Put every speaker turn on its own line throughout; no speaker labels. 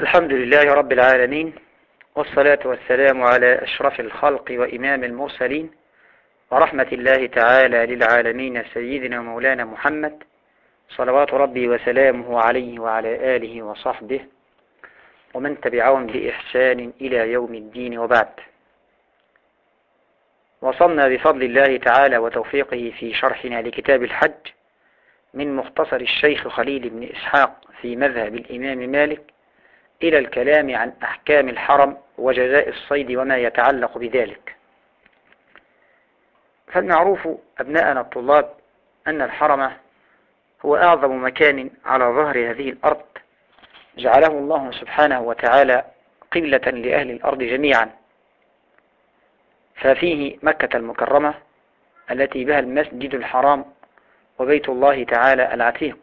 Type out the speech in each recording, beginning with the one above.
الحمد لله رب العالمين والصلاة والسلام على أشرف الخلق وإمام المرسلين ورحمة الله تعالى للعالمين سيدنا مولانا محمد صلوات ربي وسلامه عليه وعلى آله وصحبه ومن تبعهم بإحسان إلى يوم الدين وبعد. وصلنا بفضل الله تعالى وتوفيقه في شرحنا لكتاب الحج من مختصر الشيخ خليل بن إسحاق في مذهب الإمام مالك إلى الكلام عن أحكام الحرم وجزاء الصيد وما يتعلق بذلك. فالمعروف أبناءنا الطلاب أن الحرم هو أعظم مكان على ظهر هذه الأرض. جعله الله سبحانه وتعالى قبلة لأهل الأرض جميعا. ففيه مكة المكرمة التي بها المسجد الحرام وبيت الله تعالى العتيق.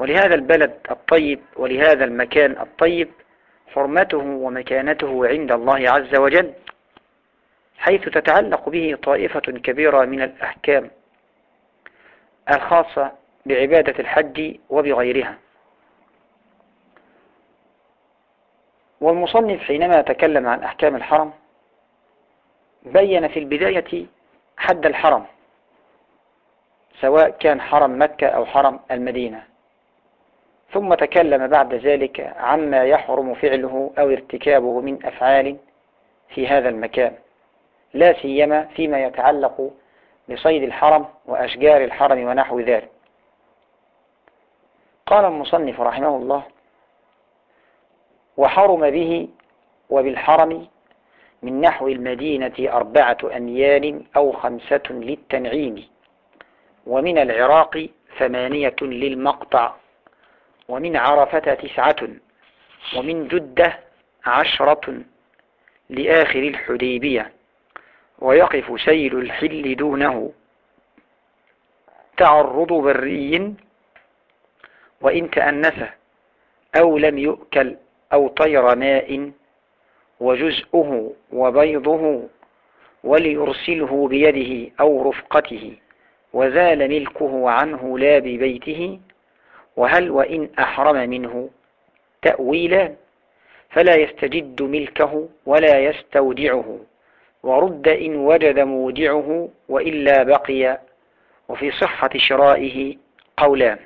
ولهذا البلد الطيب ولهذا المكان الطيب حرمته ومكانته عند الله عز وجل حيث تتعلق به طائفة كبيرة من الأحكام الخاصة بعبادة الحج وبغيرها. والمصنف حينما تكلم عن أحكام الحرم بين في البداية حد الحرم سواء كان حرم مكة أو حرم المدينة. ثم تكلم بعد ذلك عما يحرم فعله أو ارتكابه من أفعال في هذا المكان. لا سيما فيما يتعلق بصيد الحرم وأشجار الحرم ونحو ذلك. قال المصنف رحمه الله وحرم به وبالحرم من نحو المدينة أربعة أميال أو خمسة للتنعيم ومن العراق ثمانية للمقطع. ومن عرفة تسعة ومن جدة عشرة لآخر الحديبية ويقف سيل الحل دونه. تعرض بري وإن تأنس أو لم يؤكل أو طير ماء وجزءه وبيضه وليرسله بيده أو رفقته وزال ملكه عنه لا ببيته. وهل وإن أحرم منه تأويلا فلا يستجد ملكه ولا يستودعه ورد إن وجد مودعه وإلا بقي وفي صحة شرائه قولان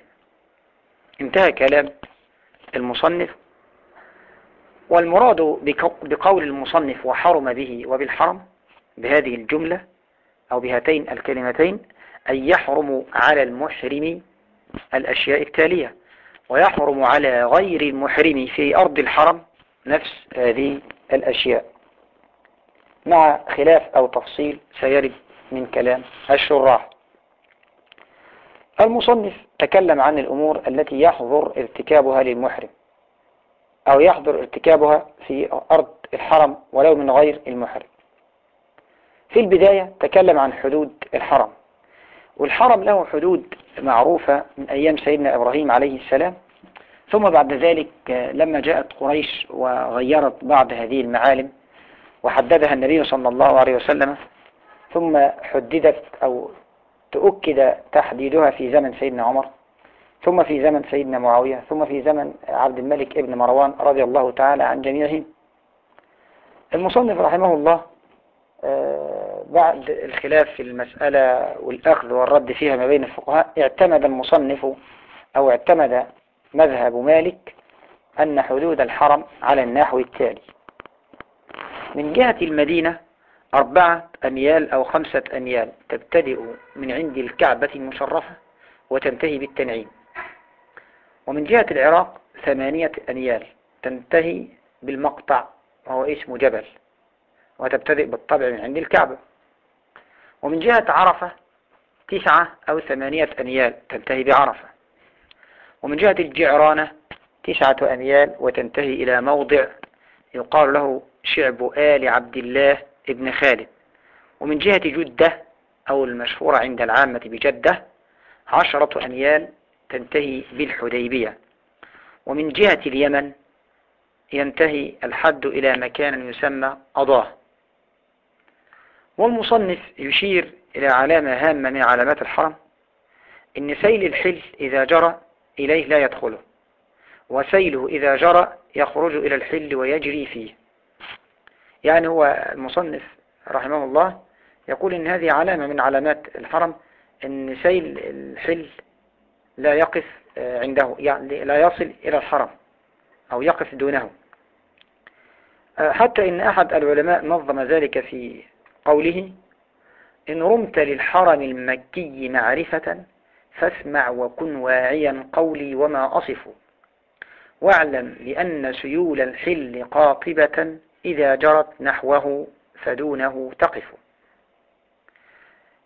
انتهى كلام المصنف. والمراد بقول المصنف وحرم به وبالحرم بهذه الجملة أو بهاتين الكلمتين أن يحرم على المحرم الأشياء التالية. ويحرم على غير المحرم في أرض الحرم نفس هذه الأشياء. مع خلاف أو تفصيل سيرد من كلام الشراح. المصنف تكلم عن الأمور التي يحظر ارتكابها للمحرم أو يحظر ارتكابها في أرض الحرم ولو من غير المحرم. في البداية تكلم عن حدود الحرم والحرم له حدود معروفة من أيام سيدنا إبراهيم عليه السلام. ثم بعد ذلك لما جاءت قريش وغيرت بعض هذه المعالم وحددها النبي صلى الله عليه وسلم ثم حددت أو تؤكد تحديدها في زمن سيدنا عمر ثم في زمن سيدنا معاوية ثم في زمن عبد الملك ابن مروان رضي الله تعالى عن جميعهم. المصنف رحمه الله بعد الخلاف في المسألة والأخذ والرد فيها ما بين الفقهاء اعتمد المصنف أو اعتمد مذهب مالك أن حدود الحرم على النحو التالي. من جهة المدينة أربعة أميال أو خمسة أميال تبتدئ من عند الكعبة المشرفة وتنتهي بالتنعيم. ومن جهة العراق ثمانية أميال تنتهي بالمقطع وهو اسم جبل. وتبتدئ بالطبع من عند الكعبة. ومن جهة عرفة تسعة أو ثمانية أميال تنتهي بعرفة. ومن جهة الجعرانة تسعة أميال وتنتهي إلى موضع يقال له شعب آل عبد الله ابن خالد. ومن جهة جدة أو المشهورة عند العامة بجدة عشرة أميال تنتهي بالحديبية. ومن جهة اليمن ينتهي الحد إلى مكان يسمى أضاه والمصنف يشير إلى علامة هامة من علامات الحرم إن سيل الحل إذا جرى إليه لا يدخله وسيله إذا جرى يخرج إلى الحل ويجري فيه. يعني هو المصنف رحمه الله يقول إن هذه علامة من علامات الحرم إن سيل الحل لا يقف آه، عنده يعني لا يصل إلى الحرم أو يقف دونه. آه، حتى إن أحد العلماء نظم ذلك في قوله إن رمت للحرم المكي معرفة فاسمع وكن واعيا قولي وما أصف. واعلم لأن سيول الحل قاطبة إذا جرت نحوه فدونه تقف.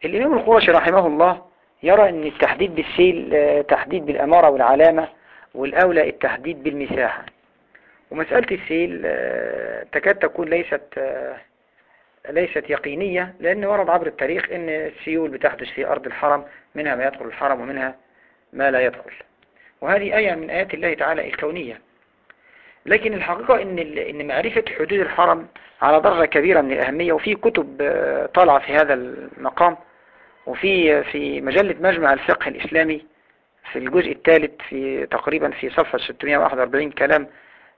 الإمام القرشي رحمه الله يرى أن التحديد بالسيل تحديد بالأمارة والعلامة والأولى التحديد بالمساحة. ومسألة السيل تكاد تكون ليست ليست يقينية لأن ورد عبر التاريخ أن السيول بتحدث في أرض الحرم منها ما يدخل الحرم ومنها ما لا يدخل. وهذه آية من آيات الله تعالى الكونية. لكن الحقيقة إن إن معرفة حدود الحرم على درجة كبيرة من الأهمية وفي كتب آه، طالعة في هذا المقام وفي في مجلة مجمع الفقه الإسلامي في الجزء الثالث في تقريبا في صفحة 641 كلام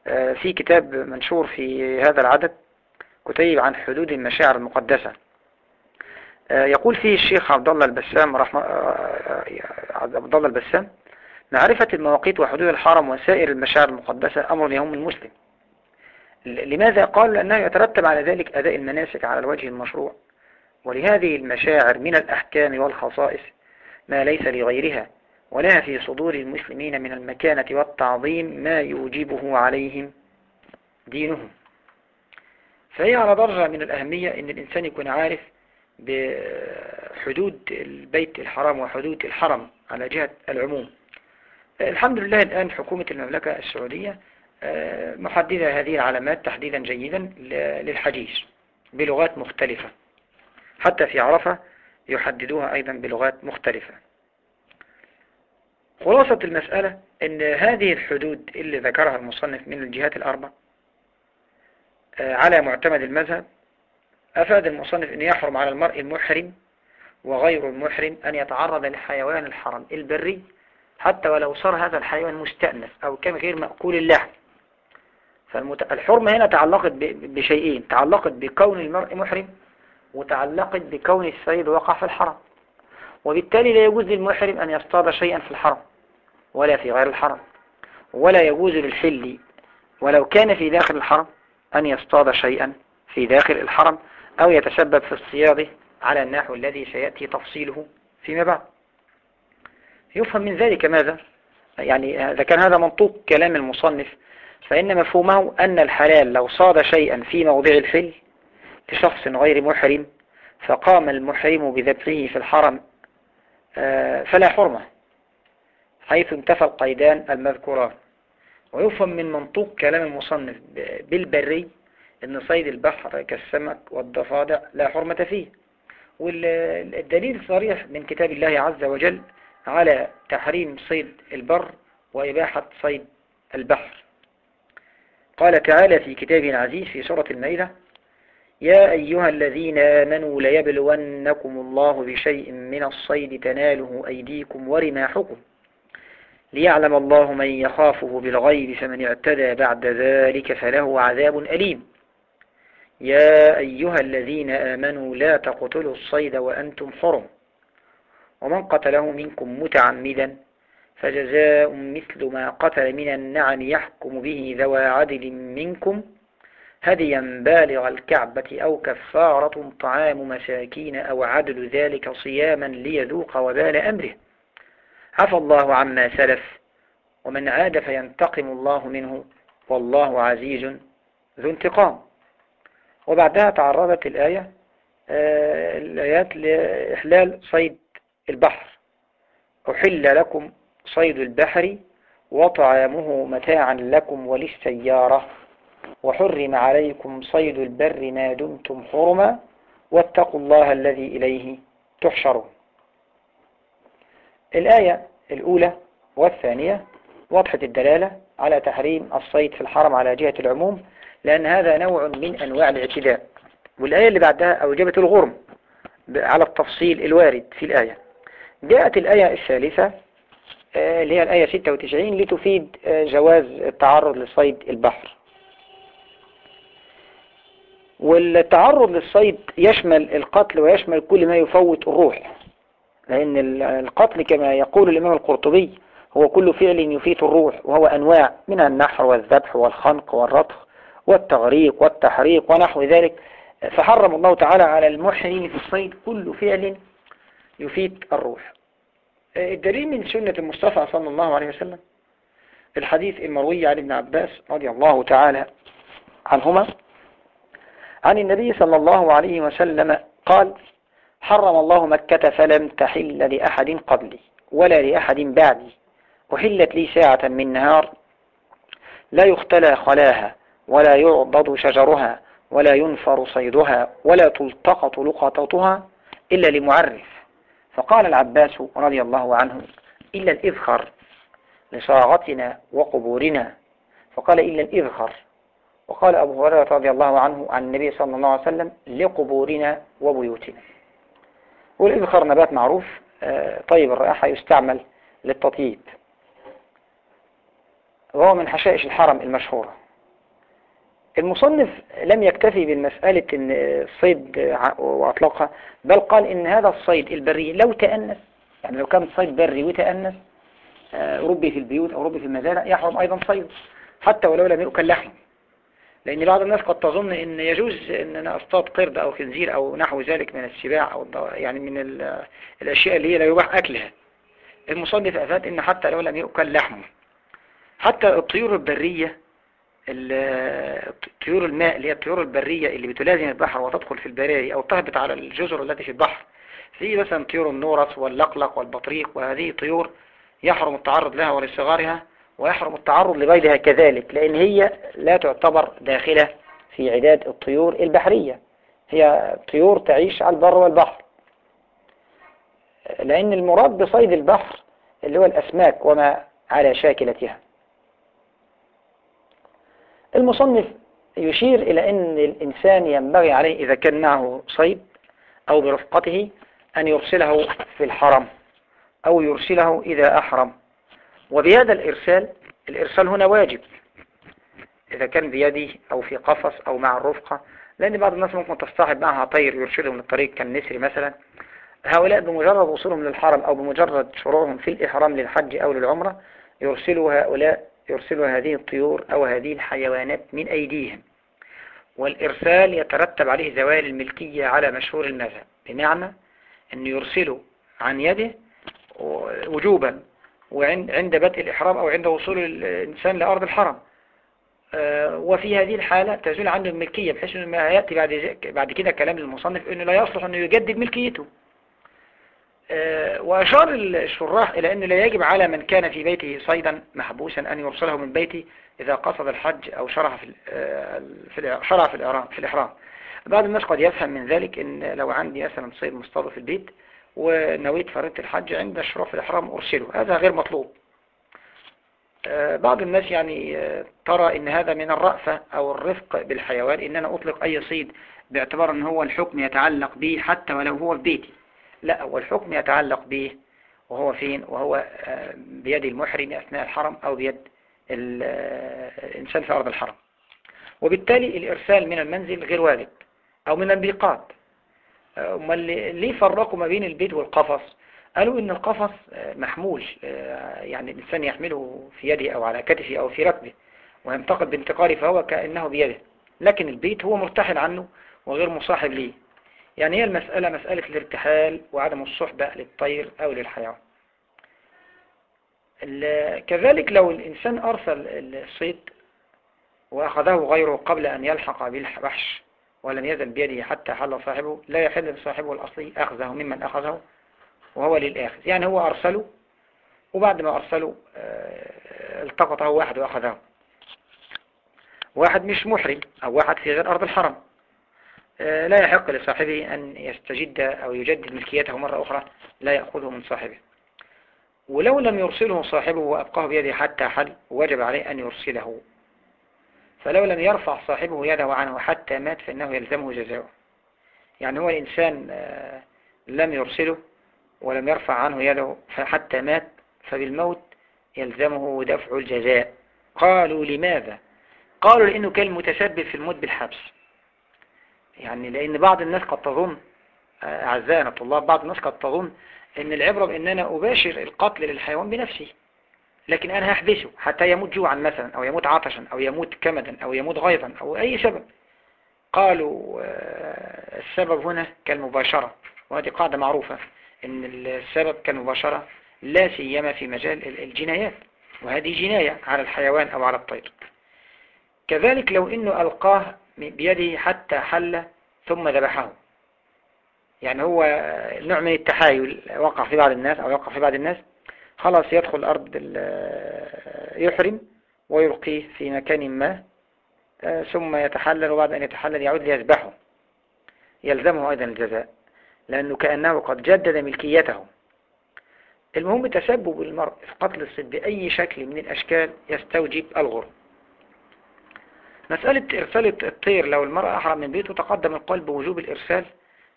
آه، في كتاب منشور في هذا العدد. كتيب عن حدود المشاعر المقدسة. آه، يقول فيه الشيخ عبد الله البسام رحمه عبد الله البسام معرفة المواقيت وحدود الحرم وسائر المشاعر المقدسة أمر يهم المسلم. لماذا قال؟ لأنه يترتب على ذلك أداء المناسك على الوجه المشروع. ولهذه المشاعر من الأحكام والخصائص ما ليس لغيرها ولها في صدور المسلمين من المكانة والتعظيم ما يوجبه عليهم دينهم. فهي على درجة من الأهمية أن الإنسان يكون عارف بحدود البيت الحرام وحدود الحرم على جهة العموم. الحمد لله الآن حكومة المملكة السعودية آه، محددة هذه العلامات تحديدا جيدا للحجيج بلغات مختلفة. حتى في عرفة يحددوها أيضا بلغات مختلفة. خلاصة المسألة أن هذه الحدود اللي ذكرها المصنف من الجهات الأربع على معتمد المذهب أفاد المصنف أن يحرم على المرء المحرم وغير المحرم أن يتعرض لحيوان الحرم البري حتى ولو صار هذا الحيوان مستأنف أو كان غير مأكول اللحم فالحرمة هنا تعلقت بشيئين تعلقت بكون المرء محرم وتعلقت بكون السيد وقع في الحرم. وبالتالي لا يجوز للمحرم أن يصطاد شيئا في الحرم ولا في غير الحرم ولا يجوز للحل ولو كان في داخل الحرم. أن يصطاد شيئا في داخل الحرم أو يتسبب في الصياده على النحو الذي سيأتي تفصيله فيما بعد. يفهم من ذلك ماذا؟ يعني إذا كان هذا منطوق كلام المصنف فإن مفهومه أن الحلال لو صاد شيئا في موضع الحل لشخص غير محرم فقام المحرم بذبحه في الحرم آه، فلا حرمة حيث انتفى القيدان المذكوران. ويفهم من منطوق كلام المصنف بالبري أن صيد البحر كالسمك والضفادع لا حرمة فيه. والدليل صريح من كتاب الله عز وجل على تحريم صيد البر وإباحة صيد البحر. قال تعالى في كتابه العزيز في سورة المائدة يا أيها الذين آمنوا ليبلونكم الله بشيء من الصيد تناله أيديكم ورماحكم. ليعلم الله من يخافه بالغيب فمن اعتدى بعد ذلك فله عذاب أليم. يا أيها الذين آمنوا لا تقتلوا الصيد وأنتم حرم. ومن قتله منكم متعمدا فجزاء مثل ما قتل من النعم يحكم به ذوى عدل منكم هديا بالغ الكعبة أو كفارة طعام مساكين أو عدل ذلك صياما ليذوق وبال أمره. عفى الله عما سلف ومن عاد فينتقم الله منه والله عزيز ذو انتقام. وبعدها تعرضت الآية آه، الآيات لإحلال صيد البحر. أحل لكم صيد البحر وطعامه متاعا لكم وللسيارة. وحرم عليكم صيد البر ما دمتم حرما واتقوا الله الذي إليه تحشرون. الآية الأولى والثانية واضحة الدلالة على تحريم الصيد في الحرم على جهة العموم لأن هذا نوع من أنواع الاعتداء. والآية اللي بعدها أوجبت الغرم على التفصيل الوارد في الآية. جاءت الآية الثالثة آه، اللي هي الآية 96 لتفيد آه، جواز التعرض لصيد البحر. والتعرض للصيد يشمل القتل ويشمل كل ما يفوت الروح. لأن القتل كما يقول الإمام القرطبي هو كل فعل يفيت الروح وهو أنواع من النحر والذبح والخنق والرطخ والتغريق والتحريق ونحو ذلك. فحرم الله تعالى على المحرم في الصيد كل فعل يفيد الروح. الدليل من سنة المصطفى صلى الله عليه وسلم الحديث المروي عن ابن عباس رضي الله تعالى عنهما عن النبي صلى الله عليه وسلم قال حرم الله مكة فلم تحل لأحد قبلي ولا لأحد بعدي. وحلت لي ساعة من نهار لا يختلى خلاها ولا يعضد شجرها ولا ينفر صيدها ولا تلتقط لقطتها إلا لمعرف. فقال العباس رضي الله عنه إلا الإذخر لصاغتنا وقبورنا. فقال إلا الإذخر. وقال أبو هريرة رضي الله عنه عن النبي صلى الله عليه وسلم لقبورنا وبيوتنا. والإذخر نبات معروف آه، طيب الرائحة يستعمل للتطييب. وهو من حشائش الحرم المشهورة. المصنف لم يكتفي بالمسألة إن الصيد وأطلقها بل قال إن هذا الصيد البري لو تأنس يعني لو كان صيد بري وتأنس آه، ربي في البيوت أو ربي في المزارع يحرم أيضا صيد حتى ولو لم يؤكل لحم لأن بعض الناس قد تظن إن يجوز إن أنا أصطاد قرد أو خنزير أو نحو ذلك من السباع أو يعني من الأشياء اللي هي لا يباح أكلها. المصنف أفاد إن حتى لو لم يؤكل لحمه حتى الطيور البرية طيور الماء اللي هي الطيور البرية اللي بتلازم البحر وتدخل في البراري أو تهبط على الجزر التي في البحر في مثلا طيور النورس واللقلق والبطريق وهذه طيور يحرم التعرض لها ولصغارها ويحرم التعرض لبيضها كذلك لأن هي لا تعتبر داخلة في عداد الطيور البحرية. هي طيور تعيش على البر والبحر. لأن المراد بصيد البحر اللي هو الأسماك وما على شاكلتها. المصنف يشير إلى أن الإنسان ينبغي عليه إذا كان معه صيد أو برفقته أن يرسله في الحرم أو يرسله إذا أحرم. وبهذا الإرسال الإرسال هنا واجب. إذا كان بيدي أو في قفص أو مع الرفقة لأن بعض الناس ممكن تصطحب معها طير يرشدهم للطريق كالنسر مثلا. هؤلاء بمجرد وصولهم للحرم أو بمجرد شروعهم في الإحرام للحج أو للعمرة يرسلوا هؤلاء يرسل هذه الطيور أو هذه الحيوانات من أيديهم. والإرسال يترتب عليه زوال الملكية على مشهور المذهب بمعنى أن يرسله عن يده وجوبا. وعند بدء الإحرام أو عند وصول الإنسان لأرض الحرم. آه، وفي هذه الحالة تزول عنه الملكية بحيث أنه ما يأتي بعد بعد كده كلام المصنف أنه لا يصلح أنه يجدد ملكيته. آه، وأشار الشراح إلى أنه لا يجب على من كان في بيته صيدا محبوسا أن يرسله من بيته إذا قصد الحج أو شرع في آه، شرع في الإحرام في الإحرام. بعض الناس قد يفهم من ذلك أن لو عندي مثلا صيد مصطاد في البيت ونويت فريضة الحج عند الشروع في الإحرام أرسله هذا غير مطلوب. آه، بعض الناس يعني ترى إن هذا من الرأفة أو الرفق بالحيوان ان أنا أطلق أي صيد باعتبار إن هو الحكم يتعلق به حتى ولو هو في بيتي. لا هو الحكم يتعلق به وهو فين؟ وهو آه، بيد المحرم أثناء الحرم أو بيد آه، الإنسان في أرض الحرم. وبالتالي الإرسال من المنزل غير واجب أو من البيقات. آه، أما ليه فرقوا ما بين البيت والقفص؟ قالوا إن القفص محمول يعني الإنسان يحمله في يده أو على كتفه أو في ركبه وينتقل بانتقاله فهو كأنه بيده لكن البيت هو مرتحل عنه وغير مصاحب ليه. يعني هي المسألة مسألة الارتحال وعدم الصحبة للطير أو للحيوان. كذلك لو الإنسان أرسل الصيد وأخذه غيره قبل أن يلحق بالوحش ولم يزل بيده حتى حل صاحبه لا يحل لصاحبه الأصلي أخذه ممن أخذه وهو للآخذ يعني هو أرسله وبعد ما أرسله آه، التقطه واحد وأخذه. واحد مش محرم أو واحد في غير أرض الحرم. آه، لا يحق لصاحبه أن يستجد أو يجدد ملكيته مرة أخرى لا يأخذه من صاحبه. ولو لم يرسله صاحبه وأبقاه بيده حتى حل وجب عليه أن يرسله. فلو لم يرفع صاحبه يده عنه حتى مات فإنه يلزمه جزاؤه. يعني هو الإنسان آه، لم يرسله ولم يرفع عنه يده حتى مات فبالموت يلزمه دفع الجزاء. قالوا لماذا؟ قالوا لأنه كان متسبب في الموت بالحبس. يعني لأن بعض الناس قد تظن أعزائنا الطلاب بعض الناس قد تظن أن العبرة بأن أنا أباشر القتل للحيوان بنفسي لكن أنا هحبسه حتى يموت جوعا مثلا أو يموت عطشا أو يموت كمدا أو يموت غيظا أو أي سبب. قالوا آه، السبب هنا كالمباشرة وهذه قاعدة معروفة أن السبب كالمباشرة لا سيما في مجال الجنايات وهذه جناية على الحيوان أو على الطير. كذلك لو أنه ألقاه بيده حتى حل ثم ذبحه. يعني هو نوع من التحايل وقع في بعض الناس أو يقع في بعض الناس خلاص يدخل الأرض يحرم ويلقيه في مكان ما آه، ثم يتحلل وبعد أن يتحلل يعود ليذبحه. يلزمه أيضا الجزاء لأنه كأنه قد جدد ملكيته. المهم تسبب المرء في قتل الصيد بأي شكل من الأشكال يستوجب الغرم مسألة إرسال الطير لو المرأة أحرم من بيته تقدم القول بوجوب الإرسال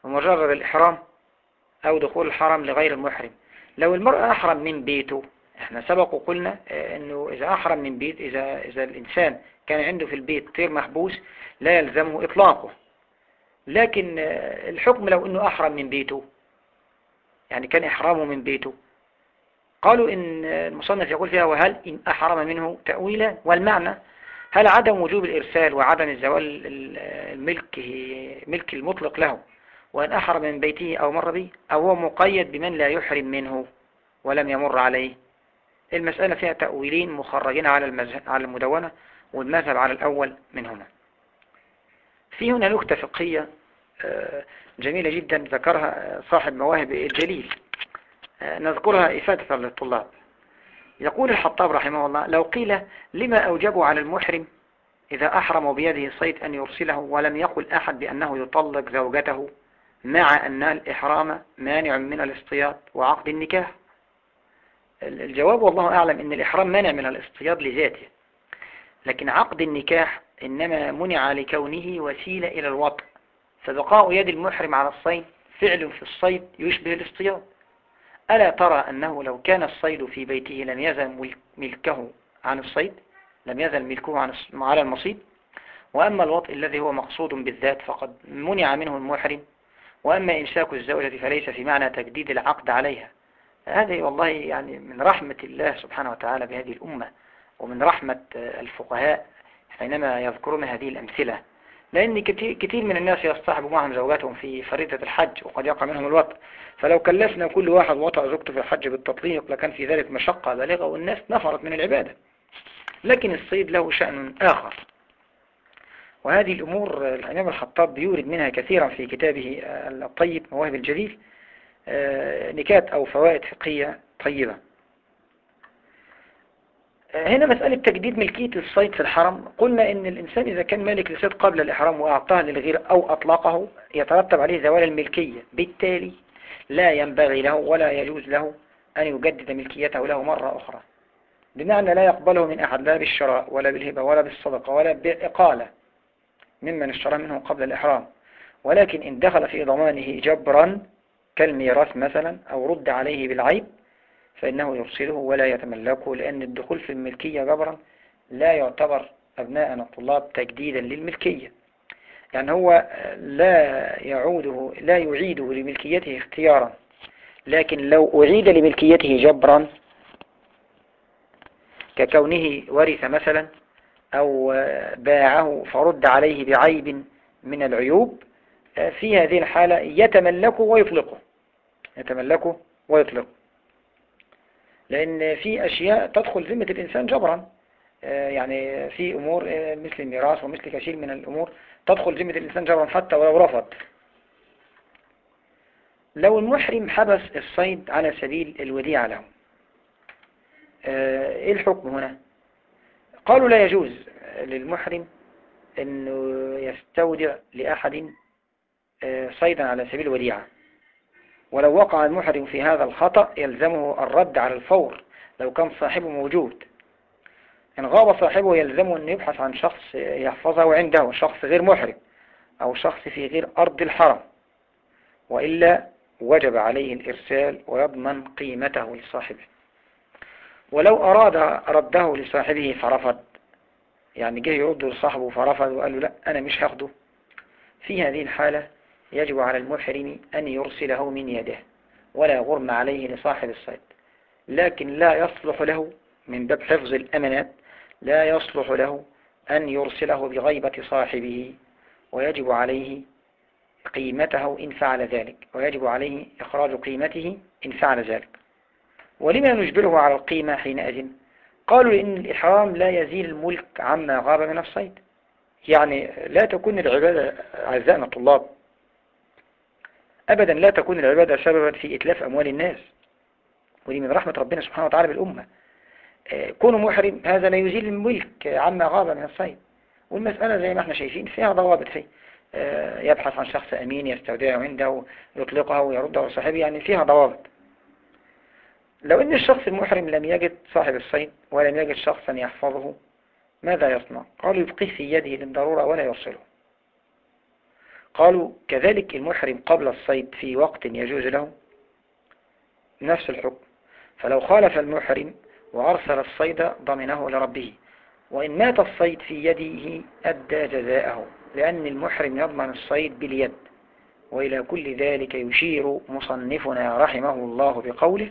ومجرد الإحرام أو دخول الحرم لغير المحرم. لو المرأة أحرم من بيته إحنا سبق وقلنا آه، إنه إذا أحرم من بيت إذا, إذا الإنسان كان عنده في البيت طير محبوس لا يلزمه إطلاقه. لكن آه، الحكم لو إنه أحرم من بيته يعني كان إحرامه من بيته. قالوا إن المصنف يقول فيها وهل إن أحرم منه تأويلا؟ والمعنى هل عدم وجوب الإرسال وعدم الزوال الملك ملك المطلق له وأن أحرم من بيته أو مر به أو هو مقيد بمن لا يحرم منه ولم يمر عليه. المسألة فيها تأويلين مخرجين على على المدونة والمذهب على الأول منهما. في هنا نكتة فقهية آه، جميلة جدا ذكرها صاحب مواهب الجليل. نذكرها إفادة للطلاب. يقول الحطاب رحمه الله لو قيل لما أوجبوا على المحرم إذا أحرم بيده الصيد أن يرسله ولم يقل أحد بأنه يطلق زوجته مع أن الإحرام مانع من الاصطياد وعقد النكاح. الجواب والله أعلم أن الإحرام مانع من الاصطياد لذاته لكن عقد النكاح إنما منع لكونه وسيلة إلى الوطء. فبقاء يد المحرم على الصيد فعل في الصيد يشبه الاصطياد ألا ترى أنه لو كان الصيد في بيته لم يزل ملكه عن الصيد لم يزل ملكه على المصيد. وأما الوطء الذي هو مقصود بالذات فقد منع منه المحرم وأما إمساك الزوجة فليس في معنى تجديد العقد عليها. هذه والله يعني من رحمة الله سبحانه وتعالى بهذه الأمة ومن رحمة الفقهاء حينما يذكرون هذه الأمثلة. لأن كثير من الناس يصطحبوا معهم زوجاتهم في فريضة الحج وقد يقع منهم الوطء فلو كلفنا كل واحد وطأ زوجته في الحج بالتطليق لكان في ذلك مشقة بالغة والناس نفرت من العبادة. لكن الصيد له شأن آخر. وهذه الأمور الإمام الخطاب يورد منها كثيرا في كتابه الطيب مواهب الجليل آه، نكات أو فوائد فقهية طيبة. هنا مسألة تجديد ملكية الصيد في الحرم. قلنا إن الإنسان إذا كان مالك لصيد قبل الإحرام وأعطاه للغير أو أطلقه يترتب عليه زوال الملكية. بالتالي لا ينبغي له ولا يجوز له أن يجدد ملكيته له مرة أخرى. بمعنى لا يقبله من أحد لا بالشراء ولا بالهبة ولا بالصدقة ولا بإقالة ممن اشترى منه قبل الإحرام. ولكن إن دخل في ضمانه جبرا كالميراث مثلا أو رد عليه بالعيب فإنه يرسله ولا يتملكه لأن الدخول في الملكية جبرا لا يعتبر أبناءنا الطلاب تجديدا للملكية. يعني هو لا يعوده لا يعيده لملكيته اختيارا لكن لو أعيد لملكيته جبرا ككونه ورث مثلا أو باعه فرد عليه بعيب من العيوب في هذه الحالة يتملكه ويطلقه يتملكه ويطلقه. لأن في أشياء تدخل ذمة الإنسان جبرا يعني في أمور مثل الميراث ومثل كثير من الأمور تدخل ذمة الإنسان جبرا حتى ولو رفض. لو المحرم حبس الصيد على سبيل الوديعة له إيه الحكم هنا؟ قالوا لا يجوز للمحرم أنه يستودع لأحد صيدا على سبيل الوديعة. ولو وقع المحرم في هذا الخطأ يلزمه الرد على الفور لو كان صاحبه موجود. إن غاب صاحبه يلزمه أن يبحث عن شخص يحفظه عنده شخص غير محرم أو شخص في غير أرض الحرم. وإلا وجب عليه الإرسال ويضمن قيمته لصاحبه. ولو أراد رده لصاحبه فرفض. يعني جه يرده لصاحبه فرفض وقال له لا أنا مش هاخده. في هذه الحالة يجب على المحرم أن يرسله من يده ولا غرم عليه لصاحب الصيد. لكن لا يصلح له من باب حفظ الأمانات لا يصلح له أن يرسله بغيبة صاحبه ويجب عليه قيمته إن فعل ذلك ويجب عليه إخراج قيمته إن فعل ذلك. ولما نجبره على القيمة حينئذ؟ قالوا إن الإحرام لا يزيل الملك عما غاب من الصيد. يعني لا تكون العبادة أعزائنا الطلاب. أبدا لا تكون العبادة سببا في إتلاف أموال الناس. ودي من رحمة ربنا سبحانه وتعالى بالأمة. آه، كونه محرم هذا لا يزيل الملك عما غاب من الصيد. والمسألة زي ما إحنا شايفين فيها ضوابط فيه آه، يبحث عن شخص أمين يستودعه عنده يطلقه ويرده صاحبه يعني فيها ضوابط. لو إن الشخص المحرم لم يجد صاحب الصيد ولم يجد شخصا يحفظه ماذا يصنع؟ قالوا يبقيه في يده للضرورة ولا يوصله قالوا كذلك المحرم قبل الصيد في وقت يجوز له نفس الحكم. فلو خالف المحرم وأرسل الصيد ضمنه لربه وإن مات الصيد في يده أدى جزاءه لأن المحرم يضمن الصيد باليد. وإلى كل ذلك يشير مصنفنا رحمه الله بقوله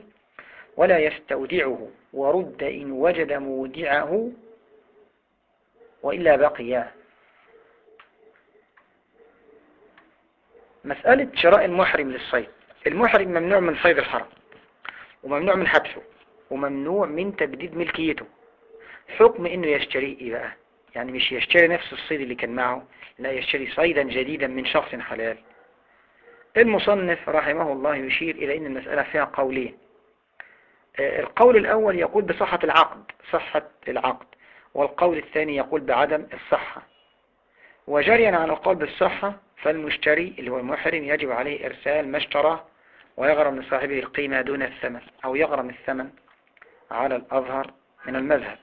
ولا يستودعه ورد إن وجد مودعه وإلا بقي. مسألة شراء المحرم للصيد. المحرم ممنوع من صيد الحرم وممنوع من حبسه وممنوع من تجديد ملكيته. حكم إنه يشتري إيه بقى؟ يعني مش يشتري نفس الصيد اللي كان معه لا يشتري صيدا جديدا من شخص حلال. المصنف رحمه الله يشير إلى أن المسألة فيها قولين. القول الأول يقول بصحة العقد صحة العقد والقول الثاني يقول بعدم الصحة. وجريا عن القول بالصحة فالمشتري اللي هو المحرم يجب عليه إرسال ما اشتراه ويغرم لصاحبه القيمة دون الثمن أو يغرم الثمن على الأظهر من المذهب.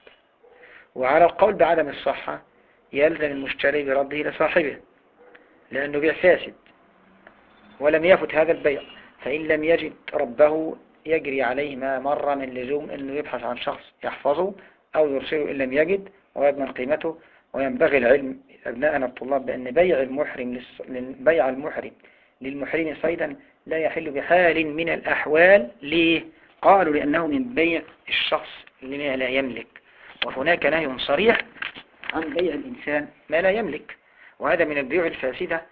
وعلى القول بعدم الصحة يلزم المشتري برده لصاحبه لأنه بيع فاسد ولم يفت هذا البيع فإن لم يجد ربه يجري عليه ما مر من لزوم أنه يبحث عن شخص يحفظه أو يرسله إن لم يجد ويضمن قيمته وينبغي العلم أبناءنا الطلاب بأن بيع المحرم بيع المحرم للمحرم صيدا لا يحل بحال من الأحوال. ليه؟ قالوا لأنه من بيع الشخص لما لا يملك. وهناك نهي صريح عن بيع الإنسان ما لا يملك. وهذا من البيوع الفاسدة.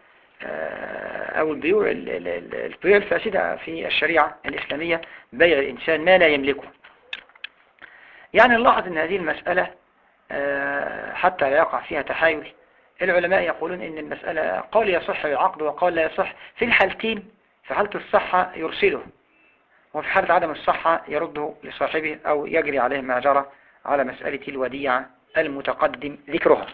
آه، أو البيوع البيوع الفاسدة في الشريعة الإسلامية بيع الإنسان ما لا يملكه. يعني نلاحظ أن هذه المسألة آه، حتى لا يقع فيها تحايل. العلماء يقولون أن المسألة قال يصح العقد وقال لا يصح في الحالتين في حالة الصحة يرسله؟ وفي حالة عدم الصحة يرده لصاحبه أو يجري عليه ما جرى على مسألة الوديعة المتقدم ذكرها.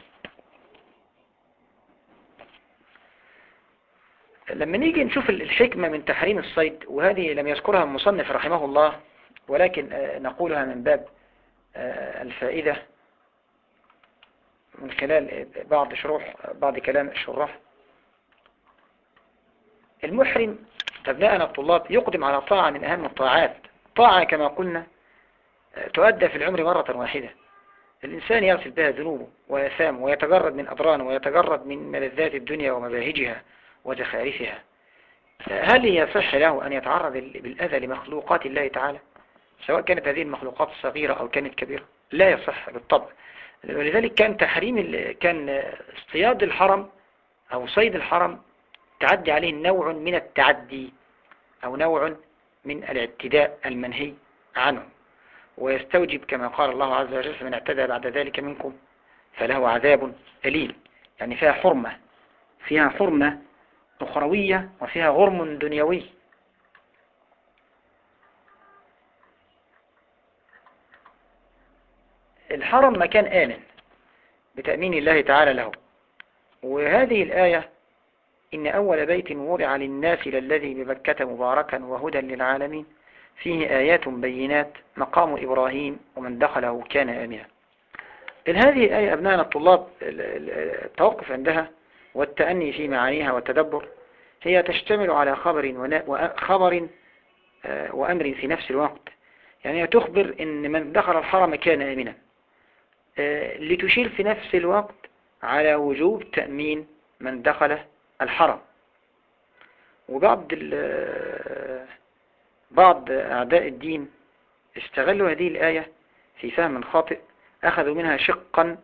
لما نيجي نشوف الحكمة من تحريم الصيد وهذه لم يذكرها المصنف رحمه الله ولكن آه، نقولها من باب آه، الفائدة من خلال بعض شروح بعض كلام الشراح. المحرم أبناءنا الطلاب يقدم على طاعة من أهم الطاعات. طاعة كما قلنا تؤدى في العمر مرة واحدة. الإنسان يغسل بها ذنوبه ويسام ويتجرد من أضرانه ويتجرد من ملذات الدنيا ومباهجها. وزخارفها هل يصح له أن يتعرض بالأذى لمخلوقات الله تعالى؟ سواء كانت هذه المخلوقات صغيرة أو كانت كبيرة. لا يصح بالطبع. ولذلك كان تحريم كان اصطياد الحرم أو صيد الحرم تعدي عليه نوع من التعدي أو نوع من الاعتداء المنهي عنه. ويستوجب كما قال الله عز وجل فمن اعتدى بعد ذلك منكم فله عذاب أليم. يعني فيها حرمة فيها حرمة أخروية وفيها غرم دنيوي. الحرم مكان آمن بتأمين الله تعالى له. وهذه الآية إن أول بيت وضع للناس للذي ببكة مباركا وهدى للعالمين فيه آيات بينات مقام إبراهيم ومن دخله كان آمنا. هذه الآية أبنائنا الطلاب التوقف عندها والتأني في معانيها والتدبر هي تشتمل على خبر وخبر آه، وأمر في نفس الوقت. يعني تخبر إن من دخل الحرم كان آمنا. آه، لتشير في نفس الوقت على وجوب تأمين من دخل الحرم. وبعض بعض أعداء الدين استغلوا هذه الآية في فهم خاطئ أخذوا منها شقا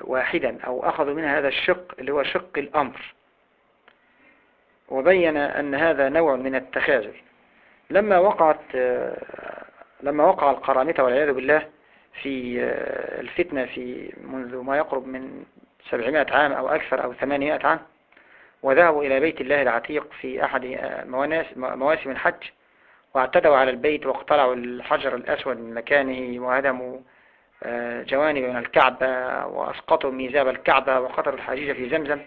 واحدا أو أخذوا منها هذا الشق اللي هو شق الأمر. وبين أن هذا نوع من التخاذل. لما وقعت آه، لما وقع القرامطة والعياذ بالله في آه، الفتنة في منذ ما يقرب من 700 عام أو أكثر أو 800 عام وذهبوا إلى بيت الله العتيق في أحد مواسم الحج واعتدوا على البيت واقتلعوا الحجر الأسود من مكانه وهدموا آه، جوانب من الكعبة وأسقطوا ميزاب الكعبة وقتلوا الحجيج في زمزم.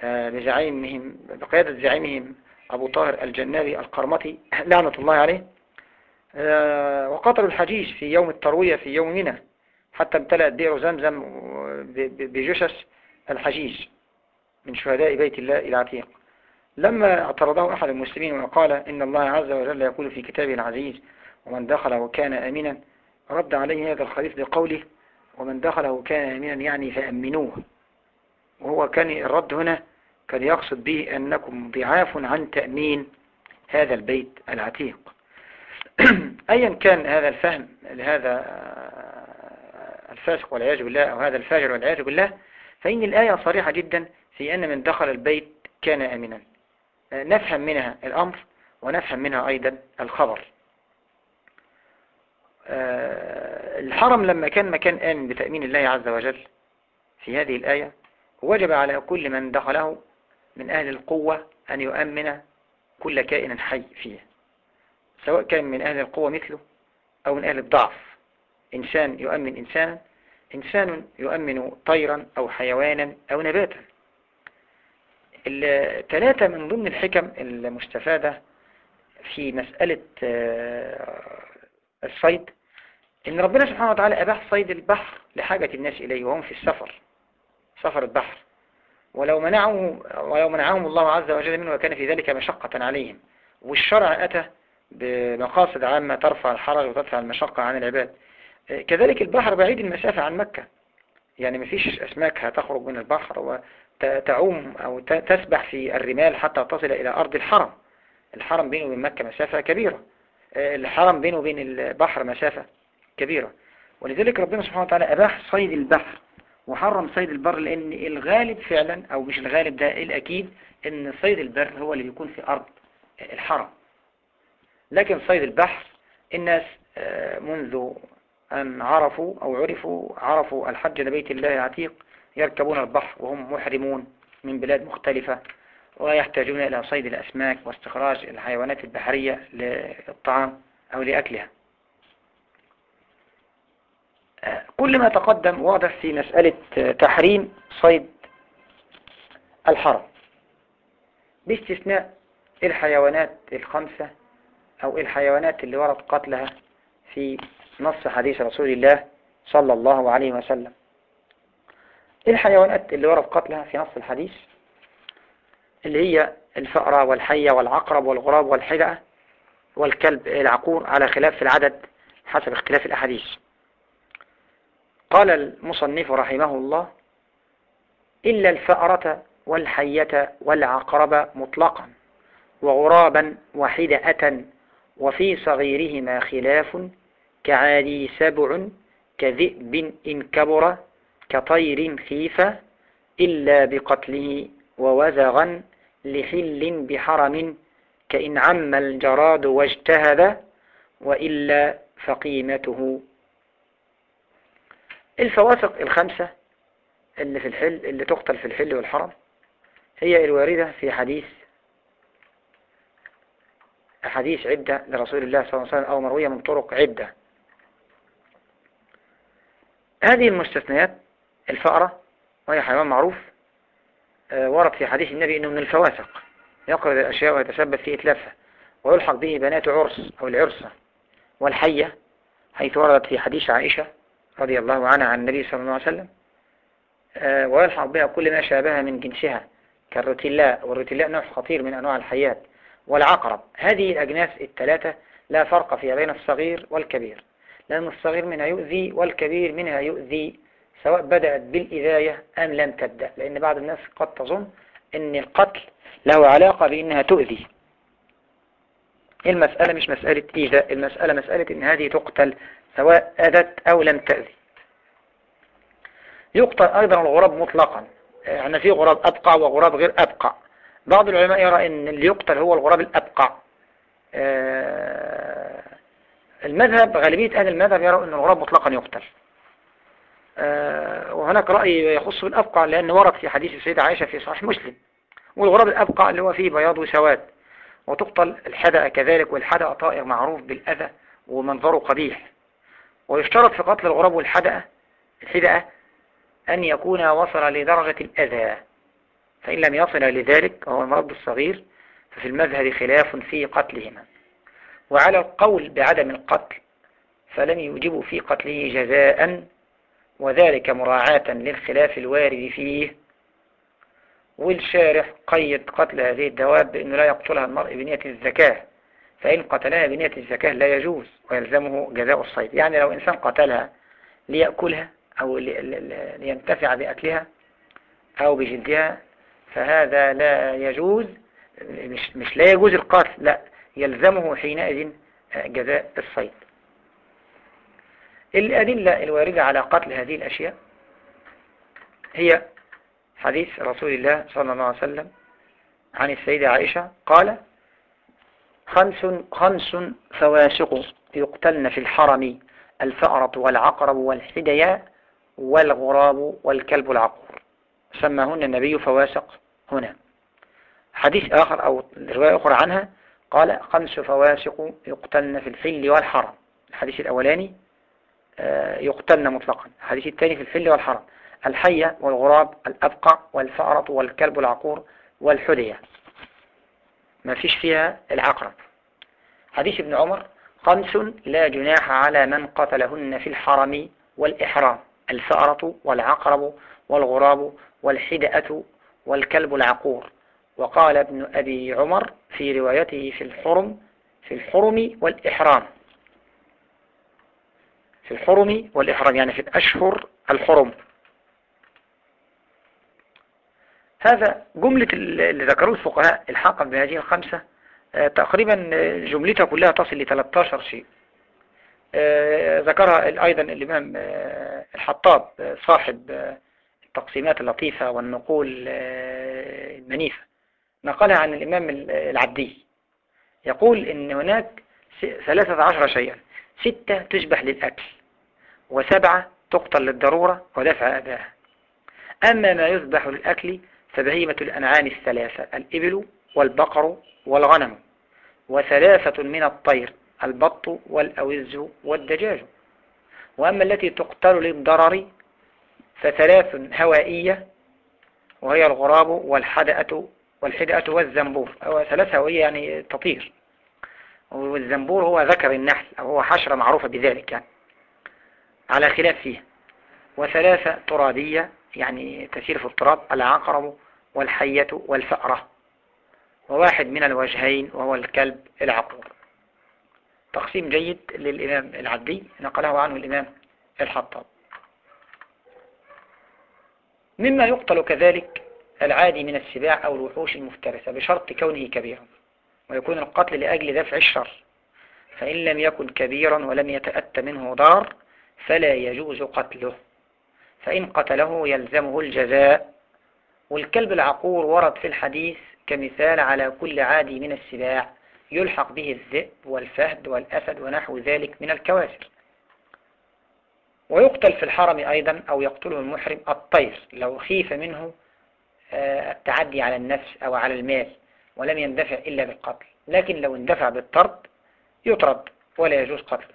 آه، بزعيمهم بقيادة زعيمهم أبو طاهر الجنابي القرمطي لعنة الله عليه. آه، وقتلوا الحجيج في يوم التروية في يوم منى حتى امتلأت بئر زمزم بجثث الحجيج من شهداء بيت الله العتيق لما اعترضه أحد المسلمين وقال إن الله عز وجل يقول في كتابه العزيز ومن دخله كان أمينا رد عليه هذا الخليف بقوله ومن دخله كان أمينا يعني فأمنوه. وهو كان الرد هنا كان يقصد به أنكم ضعاف عن تأمين هذا البيت العتيق. أيا كان هذا الفهم لهذا الفاسق والعياذ بالله أو هذا الفاجر والعياذ بالله فإن الآية صريحة جدا في أن من دخل البيت كان آمنا. نفهم منها الأمر ونفهم منها أيضا الخبر. الحرم لما كان مكان آمن بتأمين الله عز وجل في هذه الآية وجب على كل من دخله من أهل القوة أن يؤمن كل كائن حي فيه سواء كان من أهل القوة مثله أو من أهل الضعف. إنسان يؤمن إنسانا إنسان يؤمن طيرا أو حيوانا أو نباتا. الثلاثة من ضمن الحكم المستفادة في مسألة آه، الصيد إن ربنا سبحانه وتعالى أباح صيد البحر لحاجة الناس إليه وهم في السفر سفر البحر. ولو منعه ولو منعهم الله عز وجل منه وكان في ذلك مشقة عليهم. والشرع أتى بمقاصد عامة ترفع الحرج وتدفع المشقة عن العباد. كذلك البحر بعيد المسافة عن مكة. يعني ما فيش أسماك هتخرج من البحر وتعوم أو تسبح في الرمال حتى تصل إلى أرض الحرم. الحرم بينه وبين مكة مسافة كبيرة. الحرم بينه وبين البحر مسافة. كبيرة. ولذلك ربنا سبحانه وتعالى أباح صيد البحر وحرم صيد البر لأن الغالب فعلا أو مش الغالب ده الأكيد أن صيد البر هو اللي بيكون في أرض الحرم. لكن صيد البحر الناس آه، منذ أن عرفوا أو عرفوا عرفوا الحج لبيت الله العتيق يركبون البحر وهم محرمون من بلاد مختلفة ويحتاجون إلى صيد الأسماك واستخراج الحيوانات البحرية للطعام أو لأكلها. كل ما تقدم واضح في مسألة تحريم صيد الحرم باستثناء الحيوانات الخمسة أو الحيوانات اللي ورد قتلها في نص حديث رسول الله صلى الله عليه وسلم. الحيوانات اللي ورد قتلها في نص الحديث اللي هي الفأرة والحية والعقرب والغراب والحدأة والكلب العقور على خلاف العدد حسب اختلاف الأحاديث. قال المصنف رحمه الله إلا الفأرة والحية والعقرب مطلقا وغرابا وحدأة وفي صغيرهما خلاف كعادي سبع كذئب إن كبر كطير خيفة إلا بقتله ووزغا لحل بحرم كإن عم الجراد واجتهد وإلا فقيمته الفواسق الخمسة اللي في الحل اللي تقتل في الحل والحرم هي الواردة في حديث حديث عدة لرسول الله صلى الله عليه وسلم أو مروية من طرق عدة. هذه المستثنيات الفأرة وهي حيوان معروف آه، ورد في حديث النبي أنه من الفواسق يقرد الأشياء ويتسبب في إتلافها ويلحق به بنات عرس أو العرسة والحية حيث وردت في حديث عائشة رضي الله عنها عن النبي صلى الله عليه وسلم آه، ويلحق بها كل ما شابه من جنسها كالروتيلاء والروتيلاء نوع خطير من أنواع الحيات والعقرب. هذه الأجناس الثلاثة لا فرق فيها بين الصغير والكبير لأن الصغير منها يؤذي والكبير منها يؤذي سواء بدأت بالإذاية أم لم تبدأ لأن بعض الناس قد تظن أن القتل له علاقة بأنها تؤذي. المسألة مش مسألة إيذاء المسألة مسألة أن هذه تقتل سواء أذت أو لم تأذي. يقتل أيضا الغراب مطلقا. يعني في غراب أبقع وغراب غير أبقع بعض العلماء يرى أن اللي يقتل هو الغراب الأبقع آه، المذهب غالبية أهل المذهب يرى أن الغراب مطلقا يقتل. آه، وهناك رأي يخص بالأبقع لأن ورد في حديث السيدة عائشة في صحيح مسلم. والغراب الأبقع اللي هو فيه بياض وسواد. وتقتل الحدأ كذلك والحدأ طائر معروف بالأذى ومنظره قبيح. ويشترط في قتل الغراب والحدأ الحدأ أن يكون وصل لدرجة الأذى فإن لم يصل لذلك وهو المرض الصغير ففي المذهب خلاف في قتلهما. وعلى القول بعدم القتل فلم يوجب في قتله جزاء وذلك مراعاة للخلاف الوارد فيه. والشارح قيد قتل هذه الدواب بأنه لا يقتلها المرء بنية الزكاة. فإن قتلها بنية الزكاة لا يجوز ويلزمه جزاء الصيد. يعني لو إنسان قتلها ليأكلها أو لينتفع بأكلها أو بجلدها فهذا لا يجوز مش, مش لا يجوز القتل لا يلزمه حينئذ جزاء الصيد. الأدلة الواردة على قتل هذه الأشياء هي حديث رسول الله صلى الله عليه وسلم عن السيدة عائشة قال خمس, خمس فواسق يقتلن في الحرم الفأرة والعقرب والحدياء والغراب والكلب العقور. سماهن النبي فواسق هنا. حديث آخر أو رواية أخرى عنها قال خمس فواسق يقتلن في الحل والحرم. الحديث الأولاني آه، يقتلن مطلقا. الحديث الثاني في الحل والحرم. الحية والغراب الأبقع والفأرة والكلب العقور والحدية. ما فيش فيها العقرب. حديث ابن عمر خمس لا جناح على من قتلهن في الحرم والإحرام الفأرة والعقرب والغراب والحدأة والكلب العقور. وقال ابن أبي عمر في روايته في الحرم في الحرم والإحرام. في الحرم والإحرام يعني في الأشهر الحرم. هذا جملة اللي ذكروه الفقهاء الحاقا بهذه الخمسة آه، تقريبا جملتها كلها تصل ل 13 شيء. آه، ذكرها أيضا الإمام آه، الحطاب صاحب التقسيمات اللطيفة والنقول المنيفة. نقلها عن الإمام العبدي. يقول إن هناك ثلاثة عشر شيئا. ستة تشبح للأكل وسبعة تقتل للضرورة ودفع أداها. أما ما يذبح للأكل فبهيمة الأنعام الثلاثة الإبل والبقر والغنم وثلاثة من الطير البط والأوز والدجاج. وأما التي تقتل للضرر فثلاث هوائية وهي الغراب والحدأة والحدأة والزنبور. أو ثلاث هوائية يعني تطير. والزنبور هو ذكر النحل أو هو حشرة معروفة بذلك يعني. على خلاف فيه وثلاثة ترابية يعني تسير في التراب العقرب والحية والفأرة. وواحد من الوجهين وهو الكلب العقور. تقسيم جيد للإمام العبدي نقله عنه الإمام الحطاب. مما يقتل كذلك العادي من السباع أو الوحوش المفترسة بشرط كونه كبيرا ويكون القتل لأجل دفع الشر. فإن لم يكن كبيرا ولم يتأت منه ضار فلا يجوز قتله. فإن قتله يلزمه الجزاء. والكلب العقور ورد في الحديث كمثال على كل عادي من السباع يلحق به الذئب والفهد والأسد ونحو ذلك من الكواسر ويقتل في الحرم أيضا أو يقتله المحرم الطير لو خيف منه آه، التعدي على النفس أو على المال ولم يندفع إلا بالقتل. لكن لو اندفع بالطرد يطرد ولا يجوز قتله.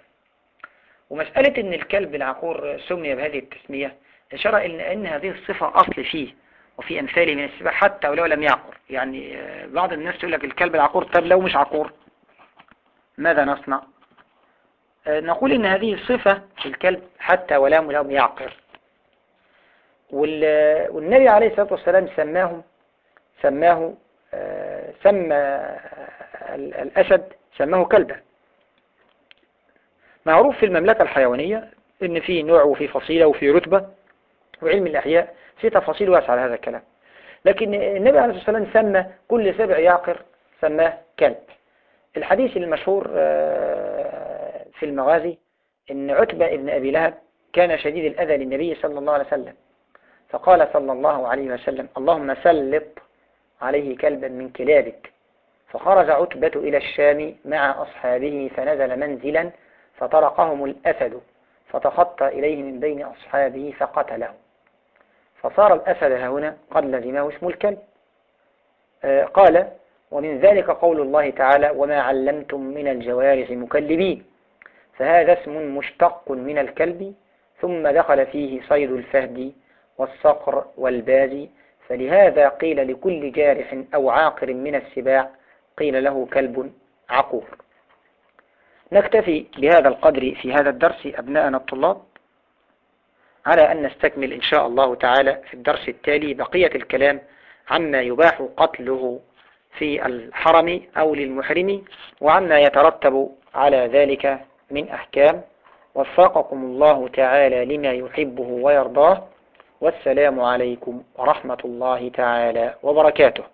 ومسألة أن الكلب العقور سمي بهذه التسمية إشارة إلى أن هذه الصفة أصل فيه وفي أمثاله من السباع حتى ولو لم يعقر. يعني آه، بعض الناس تقول لك الكلب العقور طب لو مش عقور؟ ماذا نصنع؟ آه، نقول إن هذه صفة الكلب حتى ولو لم يعقر. والنبي عليه الصلاة والسلام سماه سماه آه، سمى الأسد سماه كلبا. معروف في المملكة الحيوانية إن في نوع وفي فصيلة وفي رتبة. وعلم الأحياء في تفاصيل واسعة على هذا الكلام. لكن النبي عليه الصلاة والسلام سمى كل سبع يعقر سماه كلب. الحديث المشهور آه، في المغازي إن عتبة ابن أبي لهب كان شديد الأذى للنبي صلى الله عليه وسلم. فقال صلى الله عليه وسلم اللهم سلط عليه كلبا من كلابك. فخرج عتبة إلى الشام مع أصحابه فنزل منزلا فطرقهم الأسد فتخطى إليه من بين أصحابه فقتله. فصار الأسد هنا قد لزمه اسم الكلب آه، قال ومن ذلك قول الله تعالى وما علمتم من الجوارح مكلبين فهذا اسم مشتق من الكلب ثم دخل فيه صيد الفهد والصقر والباز. فلهذا قيل لكل جارح أو عاقر من السباع قيل له كلب عقور. نكتفي بهذا القدر في هذا الدرس أبناءنا الطلاب. على أن نستكمل إن شاء الله تعالى في الدرس التالي بقية الكلام عما يباح قتله في الحرم أو للمحرم وعما يترتب على ذلك من أحكام. وفقكم الله تعالى لما يحبه ويرضاه. والسلام عليكم ورحمة الله تعالى وبركاته.